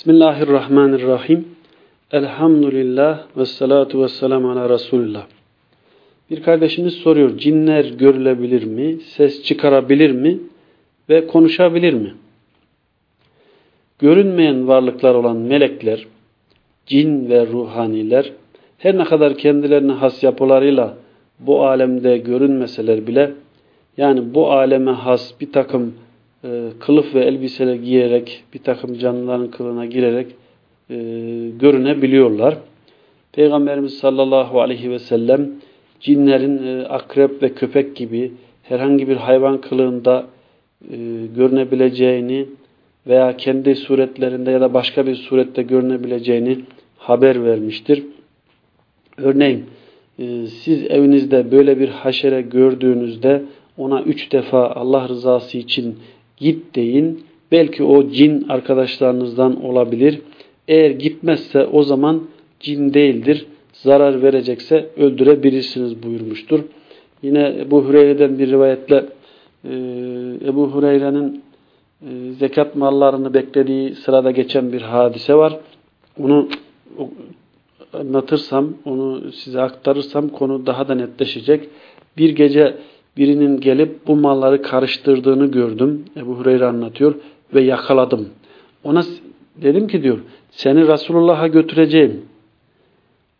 Bismillahirrahmanirrahim. Elhamdülillah ve salatu ve selamu ala Resulullah. Bir kardeşimiz soruyor, cinler görülebilir mi, ses çıkarabilir mi ve konuşabilir mi? Görünmeyen varlıklar olan melekler, cin ve ruhaniler, her ne kadar kendilerine has yapılarıyla bu alemde görünmeseler bile, yani bu aleme has bir takım kılıf ve elbiseler giyerek, bir takım canlıların kılığına girerek e, görünebiliyorlar. Peygamberimiz sallallahu aleyhi ve sellem cinlerin e, akrep ve köpek gibi herhangi bir hayvan kılığında e, görünebileceğini veya kendi suretlerinde ya da başka bir surette görünebileceğini haber vermiştir. Örneğin e, siz evinizde böyle bir haşere gördüğünüzde ona üç defa Allah rızası için git deyin. Belki o cin arkadaşlarınızdan olabilir. Eğer gitmezse o zaman cin değildir. Zarar verecekse öldürebilirsiniz buyurmuştur. Yine Ebu Hureyre'den bir rivayetle e, Ebu Hureyre'nin e, zekat mallarını beklediği sırada geçen bir hadise var. Onu anlatırsam, onu size aktarırsam konu daha da netleşecek. Bir gece birinin gelip bu malları karıştırdığını gördüm. Ebu Hureyre anlatıyor ve yakaladım. Ona dedim ki diyor seni Resulullah'a götüreceğim.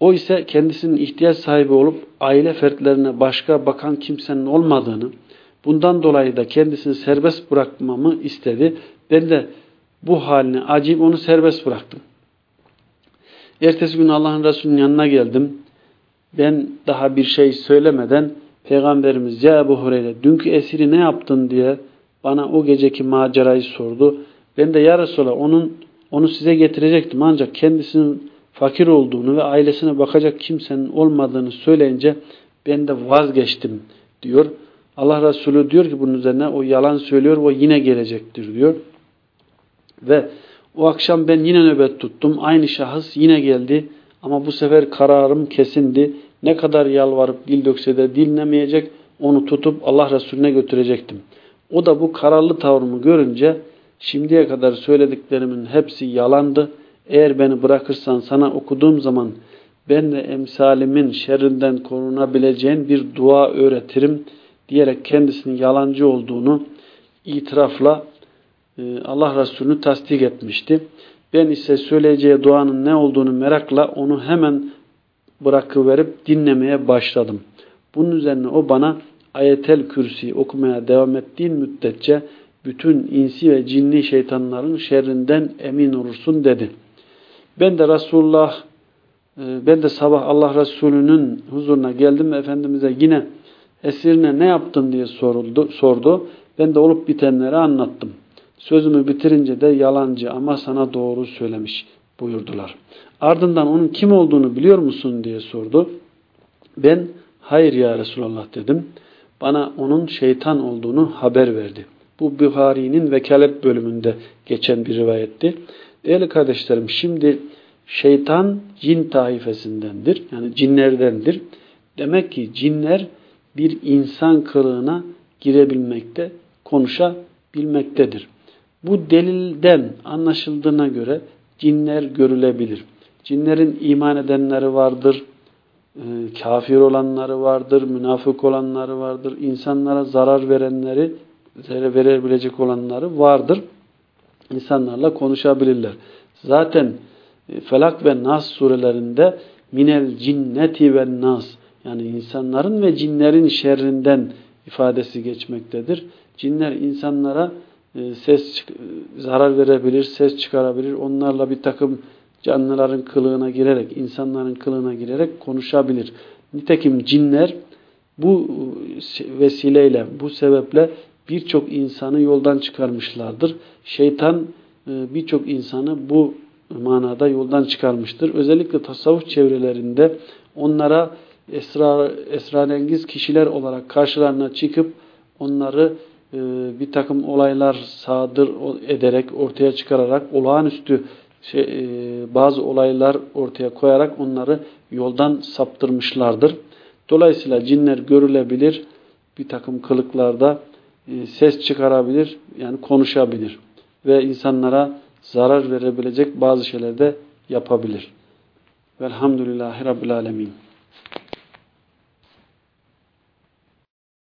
O ise kendisinin ihtiyaç sahibi olup aile fertlerine başka bakan kimsenin olmadığını, bundan dolayı da kendisini serbest bırakmamı istedi. Ben de bu halini acıyıp onu serbest bıraktım. Ertesi gün Allah'ın Resulü'nün yanına geldim. Ben daha bir şey söylemeden Peygamberimiz ya Ebu Hureyre dünkü esiri ne yaptın diye bana o geceki macerayı sordu. Ben de ya Resulallah onun, onu size getirecektim ancak kendisinin fakir olduğunu ve ailesine bakacak kimsenin olmadığını söyleyince ben de vazgeçtim diyor. Allah Resulü diyor ki bunun üzerine o yalan söylüyor o yine gelecektir diyor. Ve o akşam ben yine nöbet tuttum. Aynı şahıs yine geldi ama bu sefer kararım kesindi. Ne kadar yalvarıp dil dökse de dinlemeyecek, onu tutup Allah Resulüne götürecektim. O da bu kararlı tavrımı görünce şimdiye kadar söylediklerimin hepsi yalandı. Eğer beni bırakırsan sana okuduğum zaman ben de emsalimin şerrinden korunabileceğin bir dua öğretirim diyerek kendisinin yalancı olduğunu itirafla e, Allah Resulü'nü tasdik etmişti. Ben ise söyleyeceği duanın ne olduğunu merakla onu hemen bırakıverip dinlemeye başladım. Bunun üzerine o bana ayetel kürsi okumaya devam ettiğin müddetçe bütün insi ve cinli şeytanların şerrinden emin olursun dedi. Ben de Resulullah e, ben de sabah Allah Resulü'nün huzuruna geldim ve Efendimiz'e yine esirine ne yaptın diye soruldu, sordu. Ben de olup bitenleri anlattım. Sözümü bitirince de yalancı ama sana doğru söylemiş buyurdular. Ardından onun kim olduğunu biliyor musun diye sordu. Ben hayır ya Resulallah dedim. Bana onun şeytan olduğunu haber verdi. Bu Buhari'nin vekalet bölümünde geçen bir rivayetti. Değerli kardeşlerim şimdi şeytan cin taifesindendir. Yani cinlerdendir. Demek ki cinler bir insan kılığına girebilmekte, konuşabilmektedir. Bu delilden anlaşıldığına göre cinler görülebilir. Cinlerin iman edenleri vardır, e, kafir olanları vardır, münafık olanları vardır, insanlara zarar verenleri, verebilecek olanları vardır. İnsanlarla konuşabilirler. Zaten e, Felak ve Nas surelerinde minel cinneti ve nas yani insanların ve cinlerin şerrinden ifadesi geçmektedir. Cinler insanlara e, ses zarar verebilir, ses çıkarabilir. Onlarla bir takım canlıların kılığına girerek, insanların kılığına girerek konuşabilir. Nitekim cinler bu vesileyle, bu sebeple birçok insanı yoldan çıkarmışlardır. Şeytan e, birçok insanı bu manada yoldan çıkarmıştır. Özellikle tasavvuf çevrelerinde onlara esrar, esrarengiz kişiler olarak karşılarına çıkıp onları e, bir takım olaylar sadır ederek, ortaya çıkararak olağanüstü şey, e, bazı olaylar ortaya koyarak onları yoldan saptırmışlardır. Dolayısıyla cinler görülebilir, bir takım kılıklarda e, ses çıkarabilir, yani konuşabilir ve insanlara zarar verebilecek bazı şeyler de yapabilir. Velhamdülillahi Rabbil Alemin.